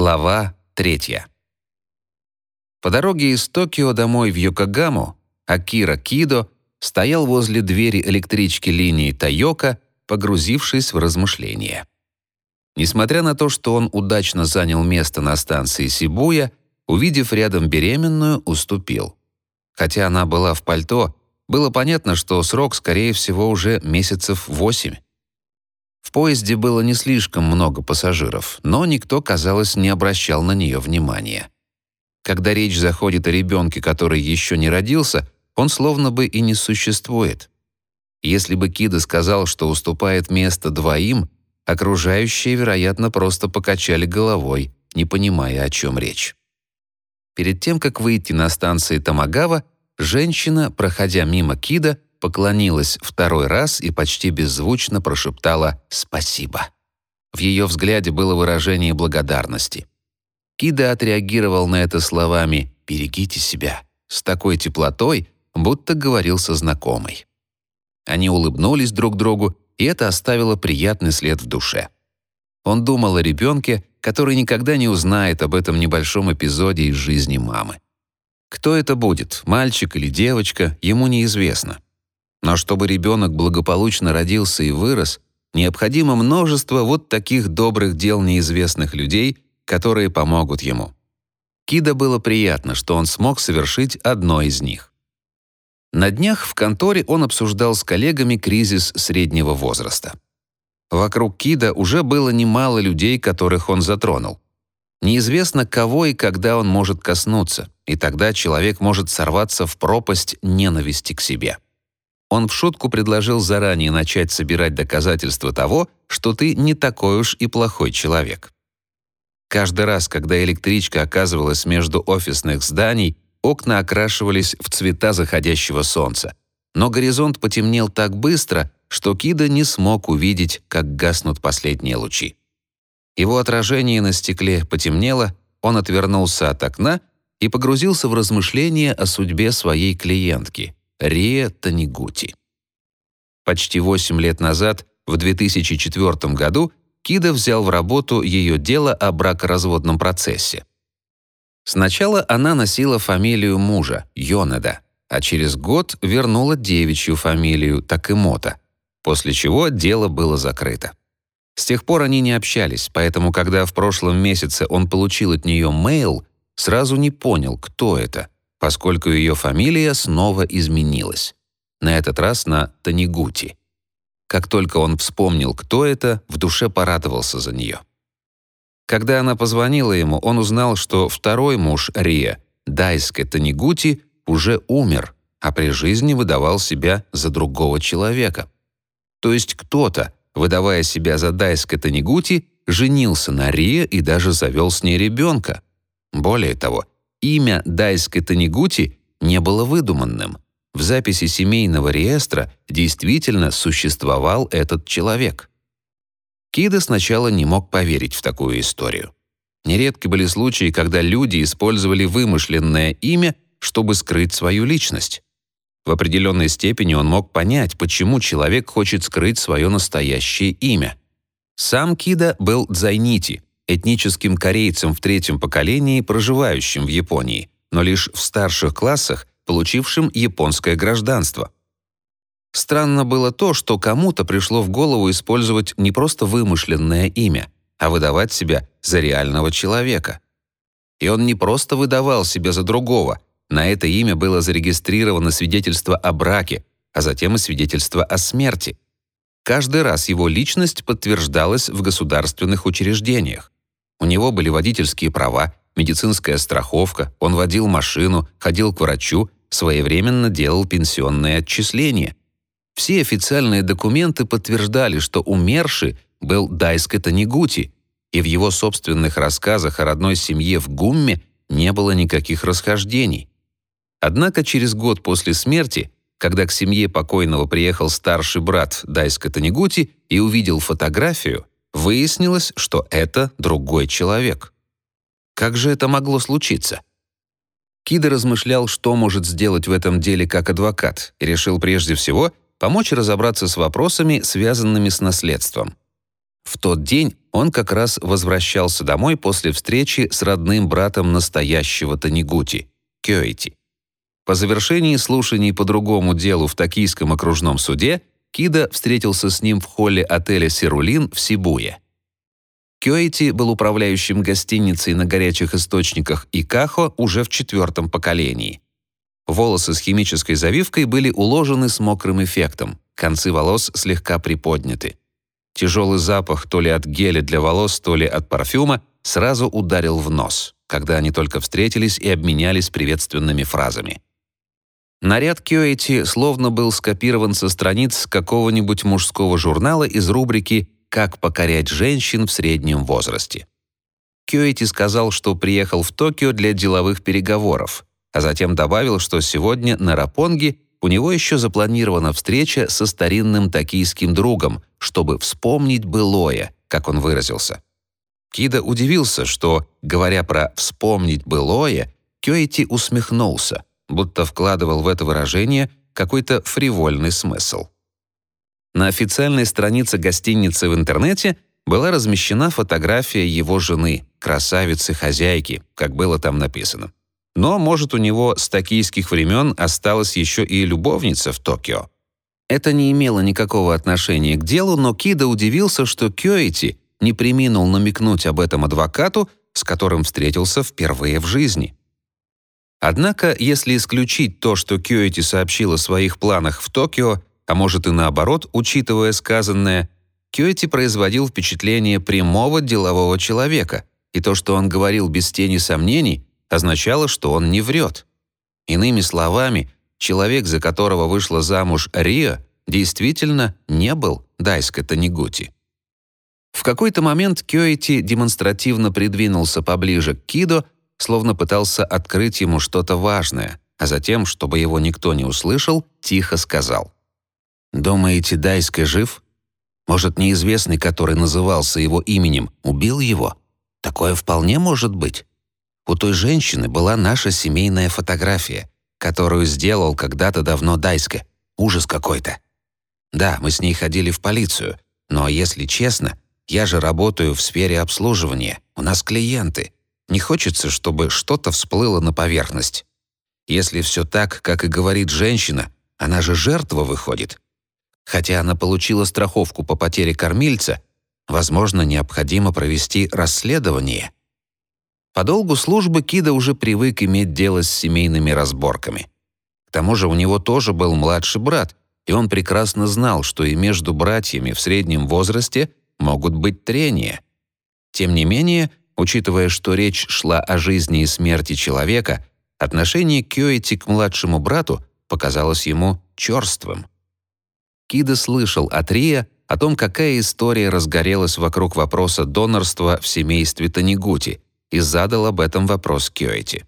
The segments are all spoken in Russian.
Глава третья. По дороге из Токио домой в Йокогаму Акира Кидо стоял возле двери электрички линии Тойока, погрузившись в размышления. Несмотря на то, что он удачно занял место на станции Сибуя, увидев рядом беременную, уступил. Хотя она была в пальто, было понятно, что срок, скорее всего, уже месяцев восемь. В поезде было не слишком много пассажиров, но никто, казалось, не обращал на нее внимания. Когда речь заходит о ребенке, который еще не родился, он словно бы и не существует. Если бы Кида сказал, что уступает место двоим, окружающие, вероятно, просто покачали головой, не понимая, о чем речь. Перед тем, как выйти на станции Тамагава, женщина, проходя мимо Кида, поклонилась второй раз и почти беззвучно прошептала «спасибо». В ее взгляде было выражение благодарности. Кида отреагировал на это словами «берегите себя» с такой теплотой, будто говорил со знакомой. Они улыбнулись друг другу, и это оставило приятный след в душе. Он думал о ребенке, который никогда не узнает об этом небольшом эпизоде из жизни мамы. Кто это будет, мальчик или девочка, ему неизвестно. Но чтобы ребенок благополучно родился и вырос, необходимо множество вот таких добрых дел неизвестных людей, которые помогут ему. Кида было приятно, что он смог совершить одно из них. На днях в конторе он обсуждал с коллегами кризис среднего возраста. Вокруг Кида уже было немало людей, которых он затронул. Неизвестно, кого и когда он может коснуться, и тогда человек может сорваться в пропасть ненависти к себе. Он в шутку предложил заранее начать собирать доказательства того, что ты не такой уж и плохой человек. Каждый раз, когда электричка оказывалась между офисных зданий, окна окрашивались в цвета заходящего солнца. Но горизонт потемнел так быстро, что Кида не смог увидеть, как гаснут последние лучи. Его отражение на стекле потемнело, он отвернулся от окна и погрузился в размышления о судьбе своей клиентки — Рия Танигути. Почти 8 лет назад, в 2004 году, Кида взял в работу ее дело о бракоразводном процессе. Сначала она носила фамилию мужа, Йонеда, а через год вернула девичью фамилию Такемота, после чего дело было закрыто. С тех пор они не общались, поэтому когда в прошлом месяце он получил от нее мейл, сразу не понял, кто это — поскольку ее фамилия снова изменилась. На этот раз на Танигути. Как только он вспомнил, кто это, в душе порадовался за нее. Когда она позвонила ему, он узнал, что второй муж Рия, Дайске Танигути, уже умер, а при жизни выдавал себя за другого человека. То есть кто-то, выдавая себя за Дайске Танигути, женился на Рия и даже завел с ней ребенка. Более того, Имя Дайской Танигути не было выдуманным. В записи семейного реестра действительно существовал этот человек. Кида сначала не мог поверить в такую историю. Нередки были случаи, когда люди использовали вымышленное имя, чтобы скрыть свою личность. В определенной степени он мог понять, почему человек хочет скрыть свое настоящее имя. Сам Кида был Дзайнити, этническим корейцем в третьем поколении, проживающим в Японии, но лишь в старших классах, получившим японское гражданство. Странно было то, что кому-то пришло в голову использовать не просто вымышленное имя, а выдавать себя за реального человека. И он не просто выдавал себя за другого, на это имя было зарегистрировано свидетельство о браке, а затем и свидетельство о смерти. Каждый раз его личность подтверждалась в государственных учреждениях. У него были водительские права, медицинская страховка, он водил машину, ходил к врачу, своевременно делал пенсионные отчисления. Все официальные документы подтверждали, что умерший был Дайске Танигути, и в его собственных рассказах о родной семье в Гумме не было никаких расхождений. Однако через год после смерти, когда к семье покойного приехал старший брат Дайска Танигути и увидел фотографию, Выяснилось, что это другой человек. Как же это могло случиться? Кида размышлял, что может сделать в этом деле как адвокат, и решил прежде всего помочь разобраться с вопросами, связанными с наследством. В тот день он как раз возвращался домой после встречи с родным братом настоящего Танигути, Кёэти. По завершении слушаний по другому делу в Токийском окружном суде Кида встретился с ним в холле отеля «Сирулин» в Сибуе. Кёэти был управляющим гостиницей на горячих источниках Икахо уже в четвертом поколении. Волосы с химической завивкой были уложены с мокрым эффектом, концы волос слегка приподняты. Тяжелый запах то ли от геля для волос, то ли от парфюма сразу ударил в нос, когда они только встретились и обменялись приветственными фразами. Наряд Кёэти словно был скопирован со страниц какого-нибудь мужского журнала из рубрики «Как покорять женщин в среднем возрасте». Кёэти сказал, что приехал в Токио для деловых переговоров, а затем добавил, что сегодня на Рапонге у него еще запланирована встреча со старинным токийским другом, чтобы вспомнить былое, как он выразился. Кида удивился, что, говоря про «вспомнить былое», Кёэти усмехнулся, будто вкладывал в это выражение какой-то фривольный смысл. На официальной странице гостиницы в интернете была размещена фотография его жены, красавицы-хозяйки, как было там написано. Но, может, у него с токийских времен осталась еще и любовница в Токио. Это не имело никакого отношения к делу, но Кида удивился, что Кёэти не приминул намекнуть об этом адвокату, с которым встретился впервые в жизни. Однако, если исключить то, что Кёэти сообщил о своих планах в Токио, а может и наоборот, учитывая сказанное, Кёэти производил впечатление прямого делового человека, и то, что он говорил без тени сомнений, означало, что он не врет. Иными словами, человек, за которого вышла замуж Рио, действительно не был Дайска Танигути. В какой-то момент Кёэти демонстративно придвинулся поближе к Кидо, словно пытался открыть ему что-то важное, а затем, чтобы его никто не услышал, тихо сказал. «Думаете, Дайска жив? Может, неизвестный, который назывался его именем, убил его? Такое вполне может быть. У той женщины была наша семейная фотография, которую сделал когда-то давно Дайска. Ужас какой-то. Да, мы с ней ходили в полицию, но, если честно, я же работаю в сфере обслуживания, у нас клиенты. Не хочется, чтобы что-то всплыло на поверхность. Если все так, как и говорит женщина, она же жертва выходит. Хотя она получила страховку по потере кормильца, возможно, необходимо провести расследование – по долгу службы Кида уже привык иметь дело с семейными разборками. К тому же у него тоже был младший брат, и он прекрасно знал, что и между братьями в среднем возрасте могут быть трения. Тем не менее, учитывая, что речь шла о жизни и смерти человека, отношение Кёэти к младшему брату показалось ему черствым. Кида слышал от Рия о том, какая история разгорелась вокруг вопроса донорства в семействе Танигути – и задал об этом вопрос Кёэти.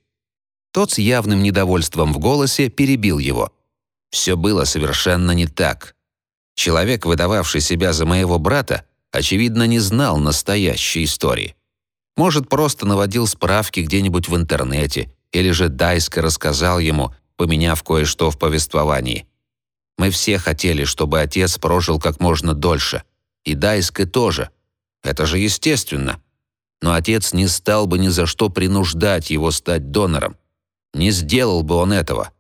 Тот с явным недовольством в голосе перебил его. Все было совершенно не так. Человек, выдававший себя за моего брата, очевидно, не знал настоящей истории. Может, просто наводил справки где-нибудь в интернете, или же Дайска рассказал ему, поменяв кое-что в повествовании. Мы все хотели, чтобы отец прожил как можно дольше. И Дайска тоже. Это же естественно но отец не стал бы ни за что принуждать его стать донором. Не сделал бы он этого.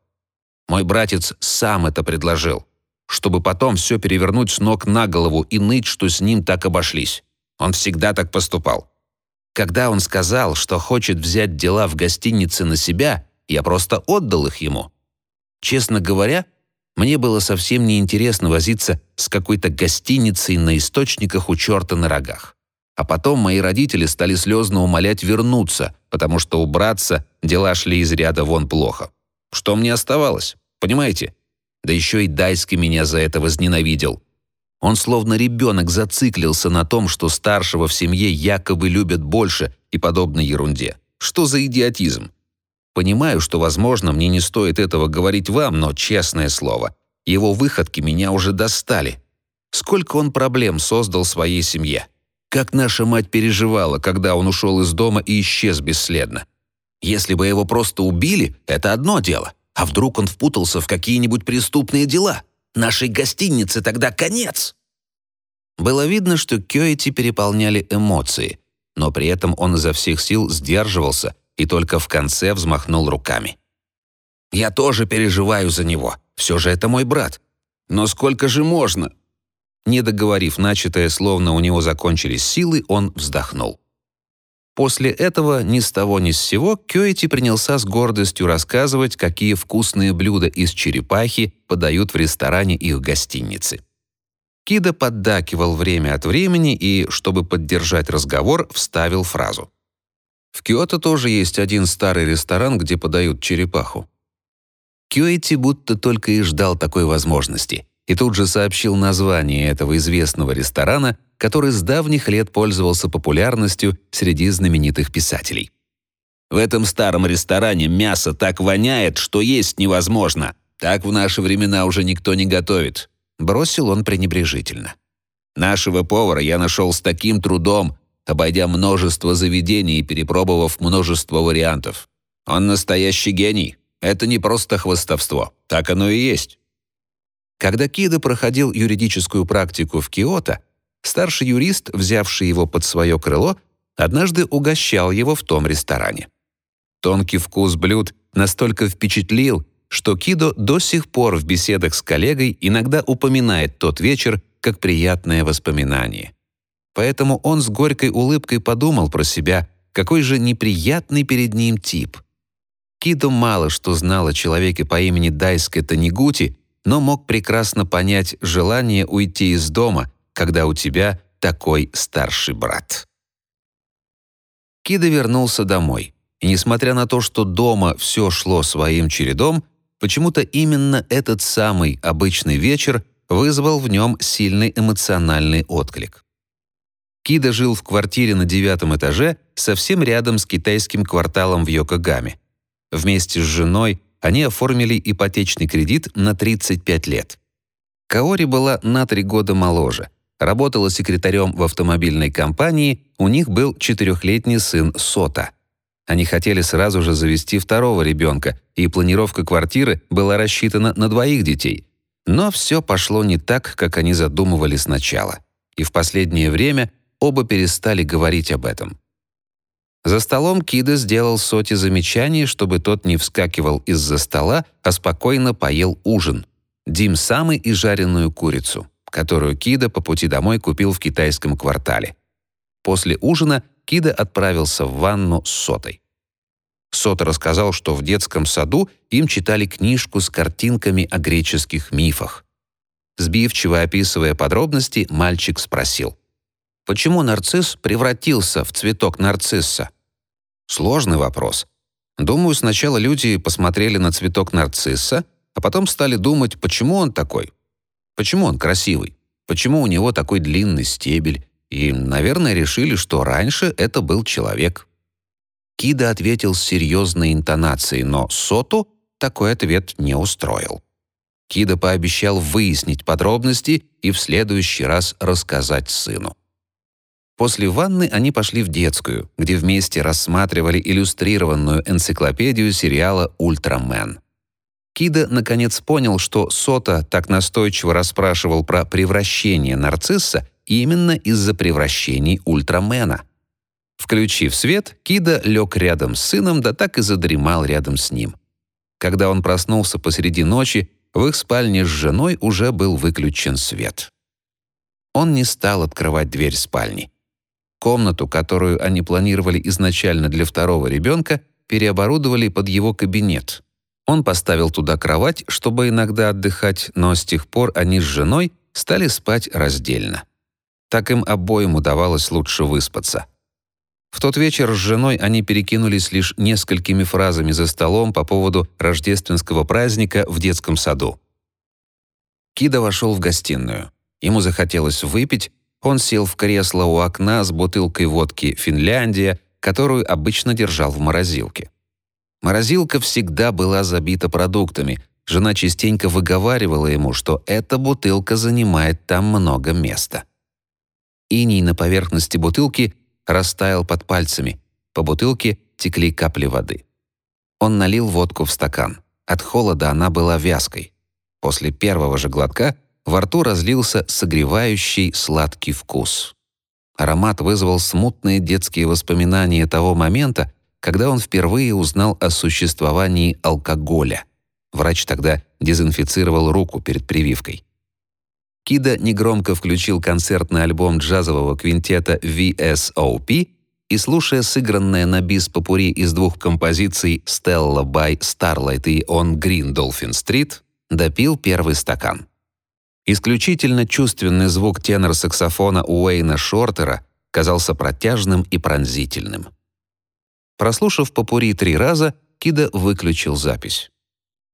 Мой братец сам это предложил, чтобы потом все перевернуть с ног на голову и ныть, что с ним так обошлись. Он всегда так поступал. Когда он сказал, что хочет взять дела в гостинице на себя, я просто отдал их ему. Честно говоря, мне было совсем неинтересно возиться с какой-то гостиницей на источниках у черта на рогах. А потом мои родители стали слезно умолять вернуться, потому что у братца дела шли из ряда вон плохо. Что мне оставалось? Понимаете? Да еще и Дайский меня за это возненавидел. Он словно ребенок зациклился на том, что старшего в семье якобы любят больше и подобной ерунде. Что за идиотизм? Понимаю, что, возможно, мне не стоит этого говорить вам, но, честное слово, его выходки меня уже достали. Сколько он проблем создал своей семье. Как наша мать переживала, когда он ушел из дома и исчез бесследно. Если бы его просто убили, это одно дело. А вдруг он впутался в какие-нибудь преступные дела? Нашей гостинице тогда конец. Было видно, что Кёэти переполняли эмоции, но при этом он изо всех сил сдерживался и только в конце взмахнул руками. «Я тоже переживаю за него. Все же это мой брат. Но сколько же можно?» Не договорив начатое, словно у него закончились силы, он вздохнул. После этого ни с того ни с сего Кёэти принялся с гордостью рассказывать, какие вкусные блюда из черепахи подают в ресторане их гостиницы. Кида поддакивал время от времени и, чтобы поддержать разговор, вставил фразу. «В Киото тоже есть один старый ресторан, где подают черепаху». Кёэти будто только и ждал такой возможности и тут же сообщил название этого известного ресторана, который с давних лет пользовался популярностью среди знаменитых писателей. В этом старом ресторане мясо так воняет, что есть невозможно. Так в наши времена уже никто не готовит. Бросил он пренебрежительно. Нашего повара я нашел с таким трудом, обойдя множество заведений и перепробовав множество вариантов. Он настоящий гений. Это не просто хвостовство. Так оно и есть. Когда Кида проходил юридическую практику в Киото, старший юрист, взявший его под свое крыло, однажды угощал его в том ресторане. Тонкий вкус блюд настолько впечатлил, что Кидо до сих пор в беседах с коллегой иногда упоминает тот вечер как приятное воспоминание. Поэтому он с горькой улыбкой подумал про себя, какой же неприятный перед ним тип. Кидо мало что знал о человеке по имени Дайске Танигути, но мог прекрасно понять желание уйти из дома, когда у тебя такой старший брат. Кида вернулся домой, и несмотря на то, что дома все шло своим чередом, почему-то именно этот самый обычный вечер вызвал в нем сильный эмоциональный отклик. Кида жил в квартире на девятом этаже, совсем рядом с китайским кварталом в Йокогаме. Вместе с женой они оформили ипотечный кредит на 35 лет. Каори была на три года моложе. Работала секретарем в автомобильной компании, у них был четырехлетний сын Сота. Они хотели сразу же завести второго ребенка, и планировка квартиры была рассчитана на двоих детей. Но все пошло не так, как они задумывали сначала. И в последнее время оба перестали говорить об этом. За столом Кида сделал Соте замечание, чтобы тот не вскакивал из-за стола, а спокойно поел ужин. Дим самый и жареную курицу, которую Кида по пути домой купил в китайском квартале. После ужина Кида отправился в ванну с Сотой. Сота рассказал, что в детском саду им читали книжку с картинками о греческих мифах. Сбивчиво описывая подробности, мальчик спросил. Почему нарцисс превратился в цветок нарцисса? Сложный вопрос. Думаю, сначала люди посмотрели на цветок нарцисса, а потом стали думать, почему он такой. Почему он красивый? Почему у него такой длинный стебель? И, наверное, решили, что раньше это был человек. Кида ответил с серьезной интонацией, но Соту такой ответ не устроил. Кида пообещал выяснить подробности и в следующий раз рассказать сыну. После ванны они пошли в детскую, где вместе рассматривали иллюстрированную энциклопедию сериала «Ультрамен». Кида наконец понял, что Сота так настойчиво расспрашивал про превращение нарцисса именно из-за превращений Ультрамена. Включив свет, Кида лег рядом с сыном, да так и задремал рядом с ним. Когда он проснулся посреди ночи, в их спальне с женой уже был выключен свет. Он не стал открывать дверь спальни. Комнату, которую они планировали изначально для второго ребенка, переоборудовали под его кабинет. Он поставил туда кровать, чтобы иногда отдыхать, но с тех пор они с женой стали спать раздельно. Так им обоим удавалось лучше выспаться. В тот вечер с женой они перекинулись лишь несколькими фразами за столом по поводу рождественского праздника в детском саду. Кида вошел в гостиную. Ему захотелось выпить, он сел в кресло у окна с бутылкой водки «Финляндия», которую обычно держал в морозилке. Морозилка всегда была забита продуктами. Жена частенько выговаривала ему, что эта бутылка занимает там много места. Иней на поверхности бутылки растаял под пальцами. По бутылке текли капли воды. Он налил водку в стакан. От холода она была вязкой. После первого же глотка во рту разлился согревающий сладкий вкус. Аромат вызвал смутные детские воспоминания того момента, когда он впервые узнал о существовании алкоголя. Врач тогда дезинфицировал руку перед прививкой. Кида негромко включил концертный альбом джазового квинтета VSOP и, слушая сыгранное на бис попури из двух композиций «Stella by Starlight» и «On Green Dolphin Street», допил первый стакан. Исключительно чувственный звук тенор-саксофона Уэйна Шортера казался протяжным и пронзительным. Прослушав попури три раза, Кида выключил запись.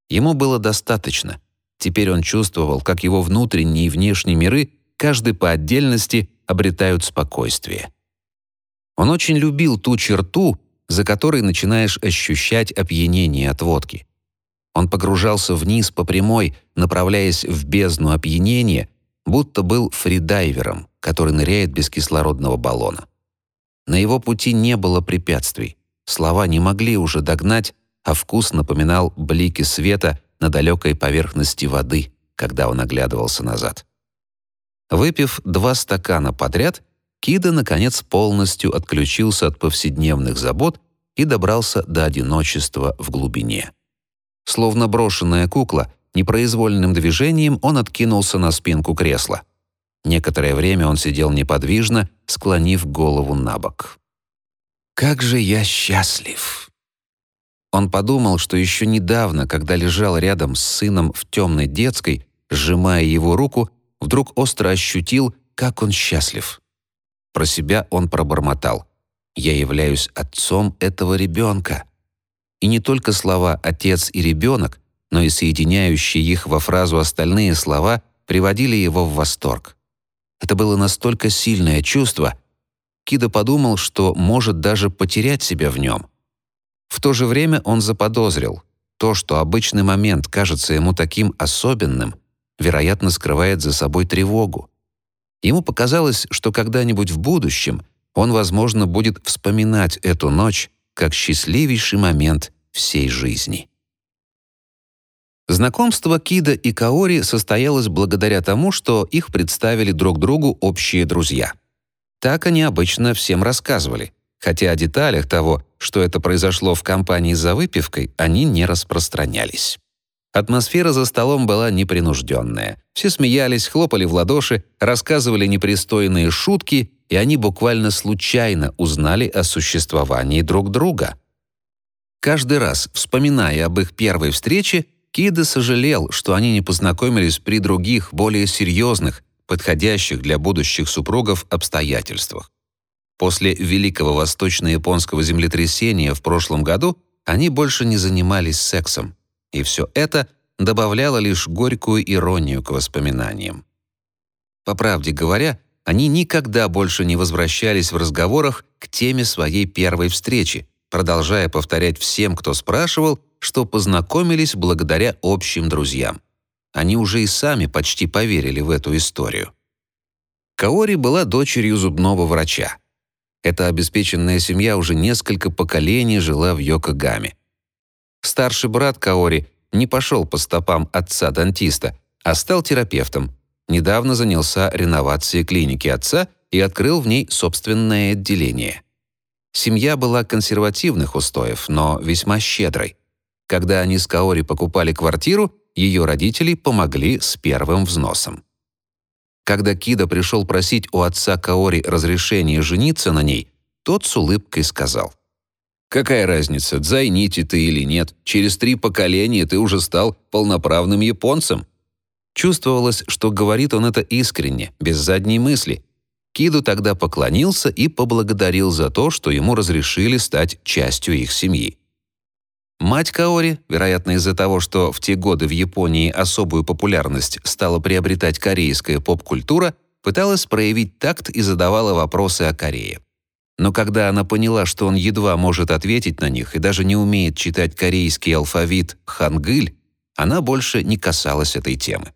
Ему было достаточно. Теперь он чувствовал, как его внутренние и внешние миры, каждый по отдельности, обретают спокойствие. Он очень любил ту черту, за которой начинаешь ощущать опьянение от водки. Он погружался вниз по прямой, направляясь в бездну опьянения, будто был фридайвером, который ныряет без кислородного баллона. На его пути не было препятствий. Слова не могли уже догнать, а вкус напоминал блики света на далекой поверхности воды, когда он оглядывался назад. Выпив два стакана подряд, Кида, наконец, полностью отключился от повседневных забот и добрался до одиночества в глубине. Словно брошенная кукла, непроизвольным движением он откинулся на спинку кресла. Некоторое время он сидел неподвижно, склонив голову на бок. «Как же я счастлив!» Он подумал, что еще недавно, когда лежал рядом с сыном в темной детской, сжимая его руку, вдруг остро ощутил, как он счастлив. Про себя он пробормотал. «Я являюсь отцом этого ребенка». И не только слова «отец» и «ребенок», но и соединяющие их во фразу остальные слова приводили его в восторг. Это было настолько сильное чувство, Кида подумал, что может даже потерять себя в нем. В то же время он заподозрил, то, что обычный момент кажется ему таким особенным, вероятно, скрывает за собой тревогу. Ему показалось, что когда-нибудь в будущем он, возможно, будет вспоминать эту ночь как счастливейший момент всей жизни. Знакомство Кида и Каори состоялось благодаря тому, что их представили друг другу общие друзья. Так они обычно всем рассказывали, хотя о деталях того, что это произошло в компании за выпивкой, они не распространялись. Атмосфера за столом была непринужденная. Все смеялись, хлопали в ладоши, рассказывали непристойные шутки, и они буквально случайно узнали о существовании друг друга. Каждый раз, вспоминая об их первой встрече, Кида сожалел, что они не познакомились при других, более серьезных, подходящих для будущих супругов обстоятельствах. После Великого Восточно-японского землетрясения в прошлом году они больше не занимались сексом и все это добавляло лишь горькую иронию к воспоминаниям. По правде говоря, они никогда больше не возвращались в разговорах к теме своей первой встречи, продолжая повторять всем, кто спрашивал, что познакомились благодаря общим друзьям. Они уже и сами почти поверили в эту историю. Каори была дочерью зубного врача. Эта обеспеченная семья уже несколько поколений жила в Йокогаме. Старший брат Каори не пошел по стопам отца-дантиста, а стал терапевтом. Недавно занялся реновацией клиники отца и открыл в ней собственное отделение. Семья была консервативных устоев, но весьма щедрой. Когда они с Каори покупали квартиру, ее родители помогли с первым взносом. Когда Кида пришел просить у отца Каори разрешения жениться на ней, тот с улыбкой сказал, Какая разница, дзайнити ты или нет, через три поколения ты уже стал полноправным японцем. Чувствовалось, что говорит он это искренне, без задней мысли. Киду тогда поклонился и поблагодарил за то, что ему разрешили стать частью их семьи. Мать Каори, вероятно из-за того, что в те годы в Японии особую популярность стала приобретать корейская поп-культура, пыталась проявить такт и задавала вопросы о Корее. Но когда она поняла, что он едва может ответить на них и даже не умеет читать корейский алфавит хангыль, она больше не касалась этой темы.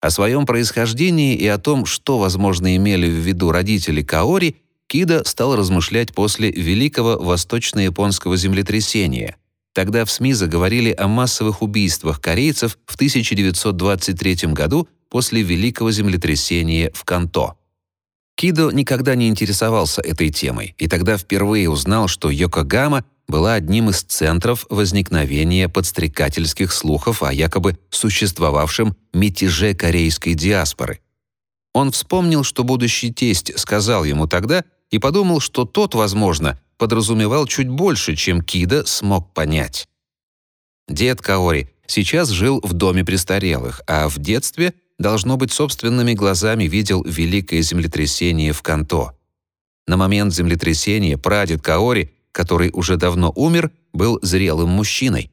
О своем происхождении и о том, что, возможно, имели в виду родители Каори, Кида стал размышлять после Великого Восточно-японского землетрясения. Тогда в СМИ заговорили о массовых убийствах корейцев в 1923 году после великого землетрясения в Канто. Кидо никогда не интересовался этой темой и тогда впервые узнал, что Йокогама была одним из центров возникновения подстрекательских слухов о якобы существовавшем мятеже корейской диаспоры. Он вспомнил, что будущий тесть сказал ему тогда, и подумал, что тот, возможно, подразумевал чуть больше, чем Кида смог понять. Дед Каори сейчас жил в доме престарелых, а в детстве, должно быть, собственными глазами видел великое землетрясение в Канто. На момент землетрясения прадед Каори, который уже давно умер, был зрелым мужчиной.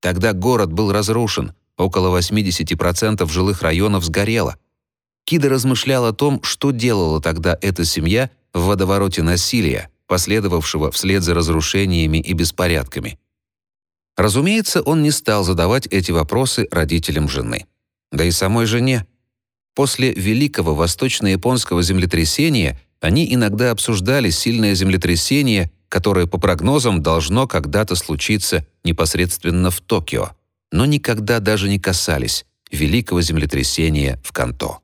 Тогда город был разрушен, около 80% жилых районов сгорело. Кида размышлял о том, что делала тогда эта семья в водовороте насилия, последовавшего вслед за разрушениями и беспорядками. Разумеется, он не стал задавать эти вопросы родителям жены. Да и самой жене. После Великого Восточно-японского землетрясения они иногда обсуждали сильное землетрясение, которое, по прогнозам, должно когда-то случиться непосредственно в Токио, но никогда даже не касались Великого землетрясения в Канто.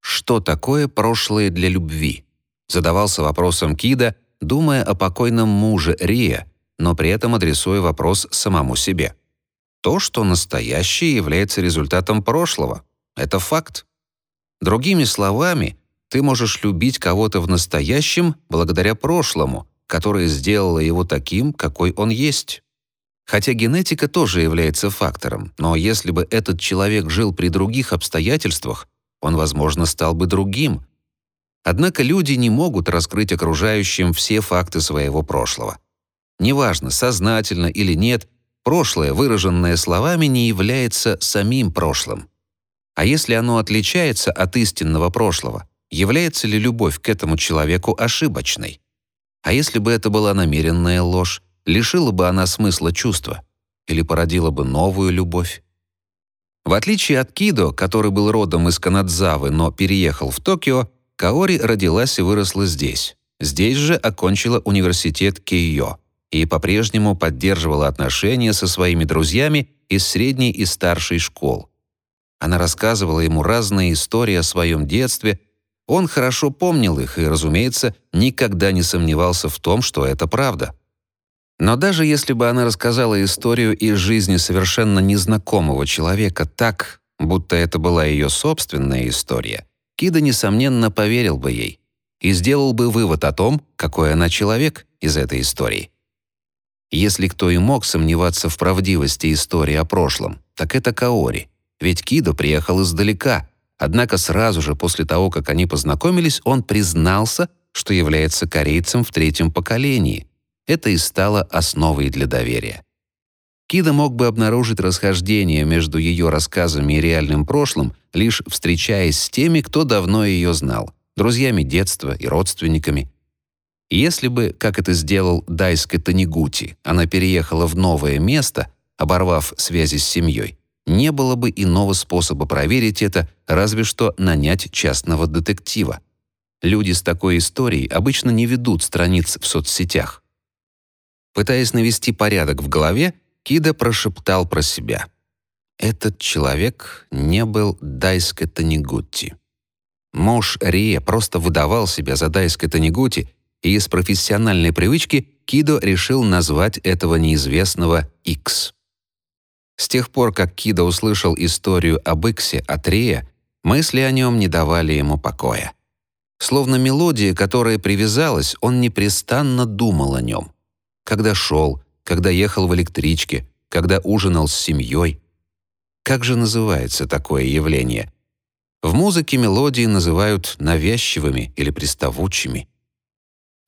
Что такое прошлое для любви? Задавался вопросом Кида, думая о покойном муже Рия, но при этом адресуя вопрос самому себе. То, что настоящее является результатом прошлого, это факт. Другими словами, ты можешь любить кого-то в настоящем благодаря прошлому, которое сделало его таким, какой он есть. Хотя генетика тоже является фактором, но если бы этот человек жил при других обстоятельствах, он, возможно, стал бы другим. Однако люди не могут раскрыть окружающим все факты своего прошлого. Неважно, сознательно или нет, прошлое, выраженное словами, не является самим прошлым. А если оно отличается от истинного прошлого, является ли любовь к этому человеку ошибочной? А если бы это была намеренная ложь, лишила бы она смысла чувства или породила бы новую любовь? В отличие от Кидо, который был родом из Канадзавы, но переехал в Токио, Каори родилась и выросла здесь. Здесь же окончила университет Кейо и по-прежнему поддерживала отношения со своими друзьями из средней и старшей школ. Она рассказывала ему разные истории о своем детстве, он хорошо помнил их и, разумеется, никогда не сомневался в том, что это правда. Но даже если бы она рассказала историю из жизни совершенно незнакомого человека так, будто это была ее собственная история, Кида, несомненно, поверил бы ей и сделал бы вывод о том, какой она человек из этой истории. Если кто и мог сомневаться в правдивости истории о прошлом, так это Каори, ведь Кидо приехал издалека, однако сразу же после того, как они познакомились, он признался, что является корейцем в третьем поколении – это и стало основой для доверия. Кида мог бы обнаружить расхождение между ее рассказами и реальным прошлым, лишь встречаясь с теми, кто давно ее знал, друзьями детства и родственниками. если бы, как это сделал Дайска Танигути, она переехала в новое место, оборвав связи с семьей, не было бы иного способа проверить это, разве что нанять частного детектива. Люди с такой историей обычно не ведут страниц в соцсетях. Пытаясь навести порядок в голове, Кида прошептал про себя. Этот человек не был Дайской Танигутти. Муж Рия просто выдавал себя за Дайской Танигути, и из профессиональной привычки Кидо решил назвать этого неизвестного X. С тех пор, как Кидо услышал историю об Иксе от Рия, мысли о нем не давали ему покоя. Словно мелодия, которая привязалась, он непрестанно думал о нем когда шел, когда ехал в электричке, когда ужинал с семьей. Как же называется такое явление? В музыке мелодии называют навязчивыми или приставучими.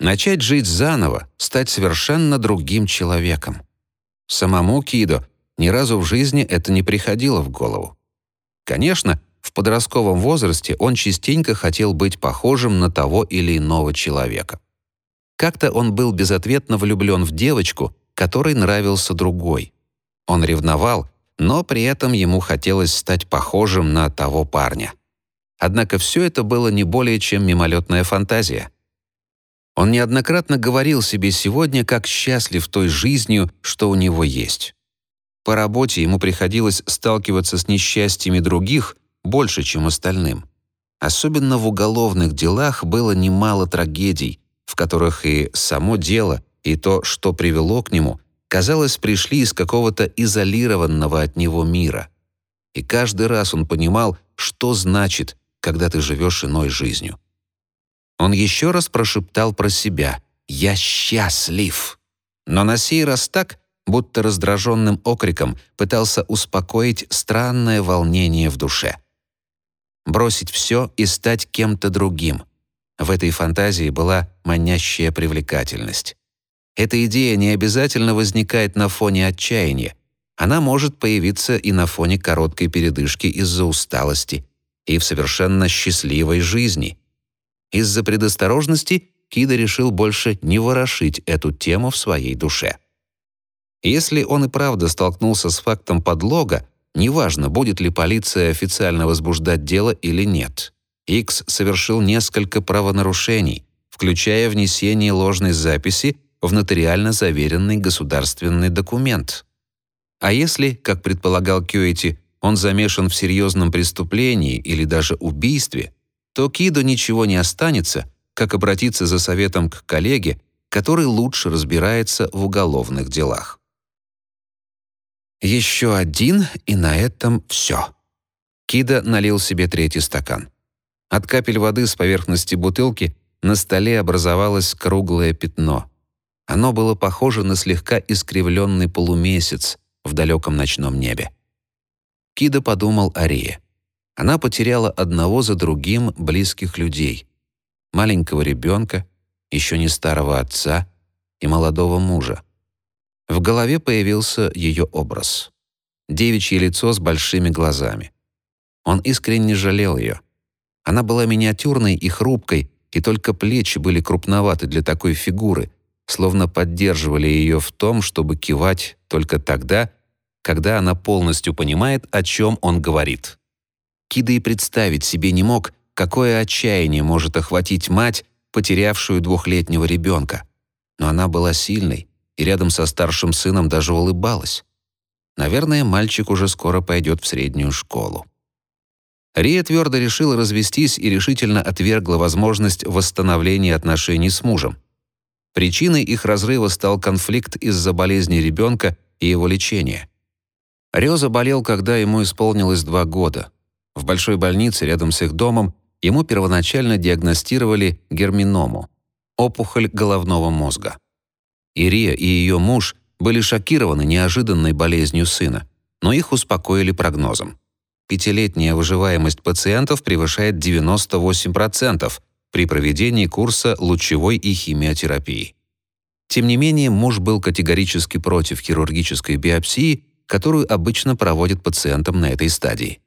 Начать жить заново, стать совершенно другим человеком. Самому Кидо ни разу в жизни это не приходило в голову. Конечно, в подростковом возрасте он частенько хотел быть похожим на того или иного человека. Как-то он был безответно влюблен в девочку, которой нравился другой. Он ревновал, но при этом ему хотелось стать похожим на того парня. Однако все это было не более чем мимолетная фантазия. Он неоднократно говорил себе сегодня, как счастлив той жизнью, что у него есть. По работе ему приходилось сталкиваться с несчастьями других больше, чем остальным. Особенно в уголовных делах было немало трагедий, в которых и само дело, и то, что привело к нему, казалось, пришли из какого-то изолированного от него мира. И каждый раз он понимал, что значит, когда ты живешь иной жизнью. Он еще раз прошептал про себя «Я счастлив!» Но на сей раз так, будто раздраженным окриком пытался успокоить странное волнение в душе. Бросить все и стать кем-то другим. В этой фантазии была манящая привлекательность. Эта идея не обязательно возникает на фоне отчаяния. Она может появиться и на фоне короткой передышки из-за усталости, и в совершенно счастливой жизни. Из-за предосторожности Кида решил больше не ворошить эту тему в своей душе. Если он и правда столкнулся с фактом подлога, неважно, будет ли полиция официально возбуждать дело или нет. Икс совершил несколько правонарушений, включая внесение ложной записи в нотариально заверенный государственный документ. А если, как предполагал Кьюэти, он замешан в серьезном преступлении или даже убийстве, то Кидо ничего не останется, как обратиться за советом к коллеге, который лучше разбирается в уголовных делах. Еще один, и на этом все. Кида налил себе третий стакан. От капель воды с поверхности бутылки на столе образовалось круглое пятно. Оно было похоже на слегка искривленный полумесяц в далеком ночном небе. Кида подумал о Рие. Она потеряла одного за другим близких людей. Маленького ребенка, еще не старого отца и молодого мужа. В голове появился ее образ. Девичье лицо с большими глазами. Он искренне жалел ее. Она была миниатюрной и хрупкой, и только плечи были крупноваты для такой фигуры, словно поддерживали ее в том, чтобы кивать только тогда, когда она полностью понимает, о чем он говорит. Кида и представить себе не мог, какое отчаяние может охватить мать, потерявшую двухлетнего ребенка. Но она была сильной, и рядом со старшим сыном даже улыбалась. Наверное, мальчик уже скоро пойдет в среднюю школу. Рия твердо решила развестись и решительно отвергла возможность восстановления отношений с мужем. Причиной их разрыва стал конфликт из-за болезни ребенка и его лечения. Рё заболел, когда ему исполнилось два года. В большой больнице рядом с их домом ему первоначально диагностировали герминому – опухоль головного мозга. Ирия и ее муж были шокированы неожиданной болезнью сына, но их успокоили прогнозом. Пятилетняя выживаемость пациентов превышает 98% при проведении курса лучевой и химиотерапии. Тем не менее, муж был категорически против хирургической биопсии, которую обычно проводят пациентам на этой стадии.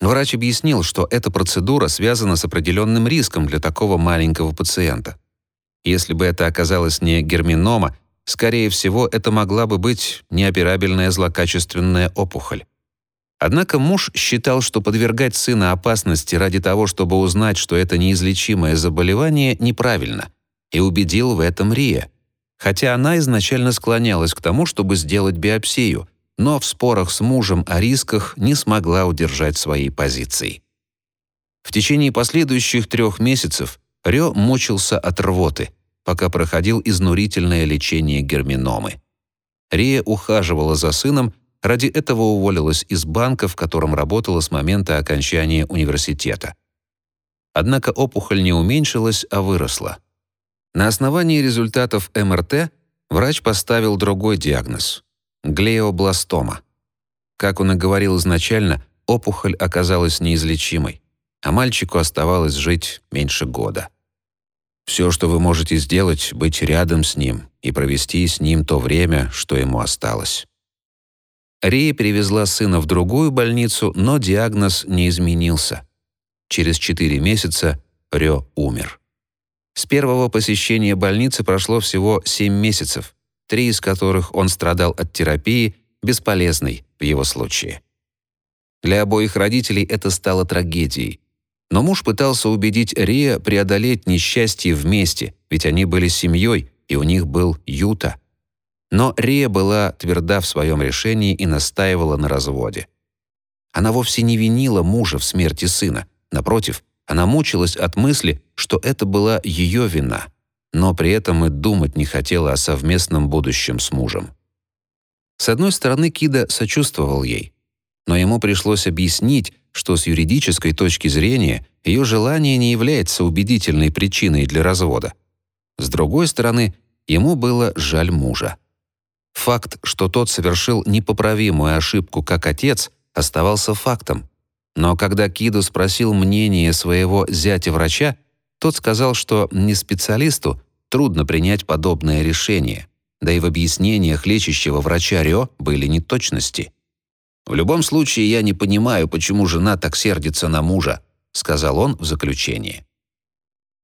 Врач объяснил, что эта процедура связана с определенным риском для такого маленького пациента. Если бы это оказалось не герминома, Скорее всего, это могла бы быть неоперабельная злокачественная опухоль. Однако муж считал, что подвергать сына опасности ради того, чтобы узнать, что это неизлечимое заболевание, неправильно, и убедил в этом Рия. Хотя она изначально склонялась к тому, чтобы сделать биопсию, но в спорах с мужем о рисках не смогла удержать своей позиции. В течение последующих трех месяцев Рё мучился от рвоты – пока проходил изнурительное лечение герминомы. Рия ухаживала за сыном, ради этого уволилась из банка, в котором работала с момента окончания университета. Однако опухоль не уменьшилась, а выросла. На основании результатов МРТ врач поставил другой диагноз – глиобластома. Как он и говорил изначально, опухоль оказалась неизлечимой, а мальчику оставалось жить меньше года. Все, что вы можете сделать, быть рядом с ним и провести с ним то время, что ему осталось. Рия привезла сына в другую больницу, но диагноз не изменился. Через четыре месяца Рё умер. С первого посещения больницы прошло всего семь месяцев, три из которых он страдал от терапии, бесполезной в его случае. Для обоих родителей это стало трагедией. Но муж пытался убедить Рия преодолеть несчастье вместе, ведь они были семьей, и у них был Юта. Но Рия была тверда в своем решении и настаивала на разводе. Она вовсе не винила мужа в смерти сына. Напротив, она мучилась от мысли, что это была ее вина, но при этом и думать не хотела о совместном будущем с мужем. С одной стороны, Кида сочувствовал ей, но ему пришлось объяснить, что с юридической точки зрения ее желание не является убедительной причиной для развода. С другой стороны, ему было жаль мужа. Факт, что тот совершил непоправимую ошибку как отец, оставался фактом. Но когда Киду спросил мнение своего зятя-врача, тот сказал, что не специалисту трудно принять подобное решение, да и в объяснениях лечащего врача Рё были неточности. «В любом случае, я не понимаю, почему жена так сердится на мужа», сказал он в заключении.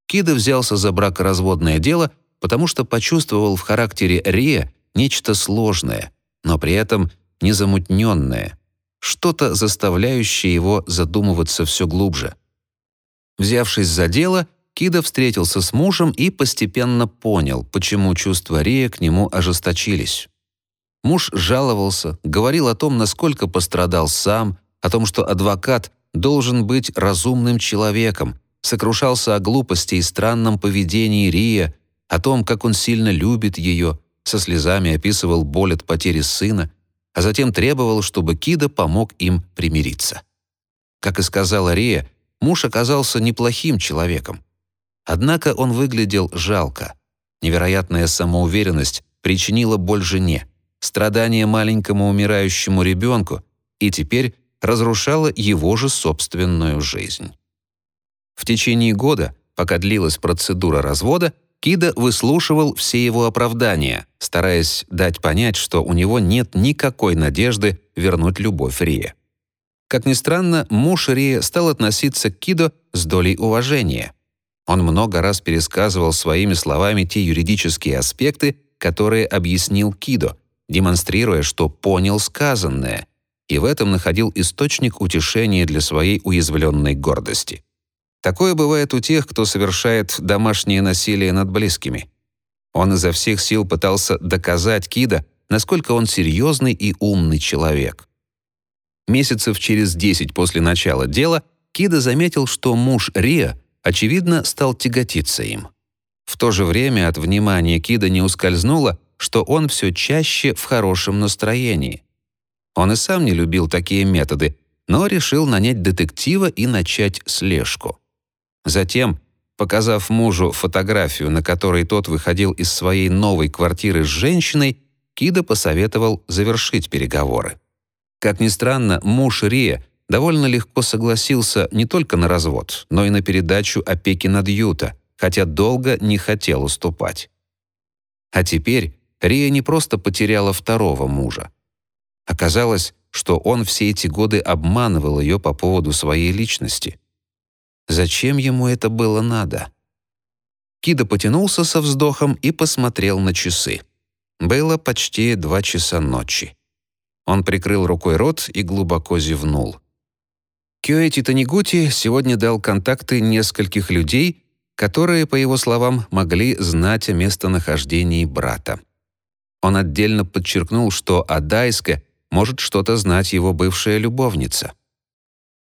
Кида взялся за бракоразводное дело, потому что почувствовал в характере Рия нечто сложное, но при этом незамутненное, что-то заставляющее его задумываться все глубже. Взявшись за дело, Кида встретился с мужем и постепенно понял, почему чувства Рия к нему ожесточились. Муж жаловался, говорил о том, насколько пострадал сам, о том, что адвокат должен быть разумным человеком, сокрушался о глупости и странном поведении Рия, о том, как он сильно любит ее, со слезами описывал боль от потери сына, а затем требовал, чтобы Кида помог им примириться. Как и сказала Рия, муж оказался неплохим человеком. Однако он выглядел жалко. Невероятная самоуверенность причинила боль жене, страдания маленькому умирающему ребенку и теперь разрушала его же собственную жизнь. В течение года, пока длилась процедура развода, Кида выслушивал все его оправдания, стараясь дать понять, что у него нет никакой надежды вернуть любовь Рие. Как ни странно, муж Рие стал относиться к Кидо с долей уважения. Он много раз пересказывал своими словами те юридические аспекты, которые объяснил Кидо, демонстрируя, что понял сказанное, и в этом находил источник утешения для своей уязвленной гордости. Такое бывает у тех, кто совершает домашнее насилие над близкими. Он изо всех сил пытался доказать Кида, насколько он серьезный и умный человек. Месяцев через 10 после начала дела Кида заметил, что муж Риа, очевидно, стал тяготиться им. В то же время от внимания Кида не ускользнуло, что он все чаще в хорошем настроении. Он и сам не любил такие методы, но решил нанять детектива и начать слежку. Затем, показав мужу фотографию, на которой тот выходил из своей новой квартиры с женщиной, Кида посоветовал завершить переговоры. Как ни странно, муж Рия довольно легко согласился не только на развод, но и на передачу опеки над Юта, хотя долго не хотел уступать. А теперь Рия не просто потеряла второго мужа. Оказалось, что он все эти годы обманывал ее по поводу своей личности. Зачем ему это было надо? Кида потянулся со вздохом и посмотрел на часы. Было почти два часа ночи. Он прикрыл рукой рот и глубоко зевнул. Кёэти Танигути сегодня дал контакты нескольких людей, которые, по его словам, могли знать о местонахождении брата. Он отдельно подчеркнул, что о Дайске может что-то знать его бывшая любовница.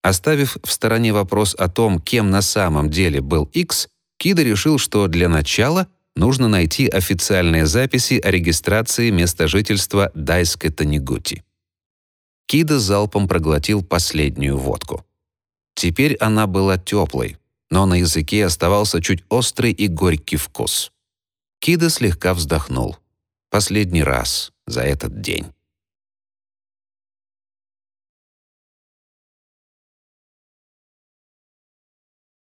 Оставив в стороне вопрос о том, кем на самом деле был X, Кида решил, что для начала нужно найти официальные записи о регистрации места жительства Дайской Танигути. Кида залпом проглотил последнюю водку. Теперь она была теплой, но на языке оставался чуть острый и горький вкус. Кида слегка вздохнул. Последний раз за этот день.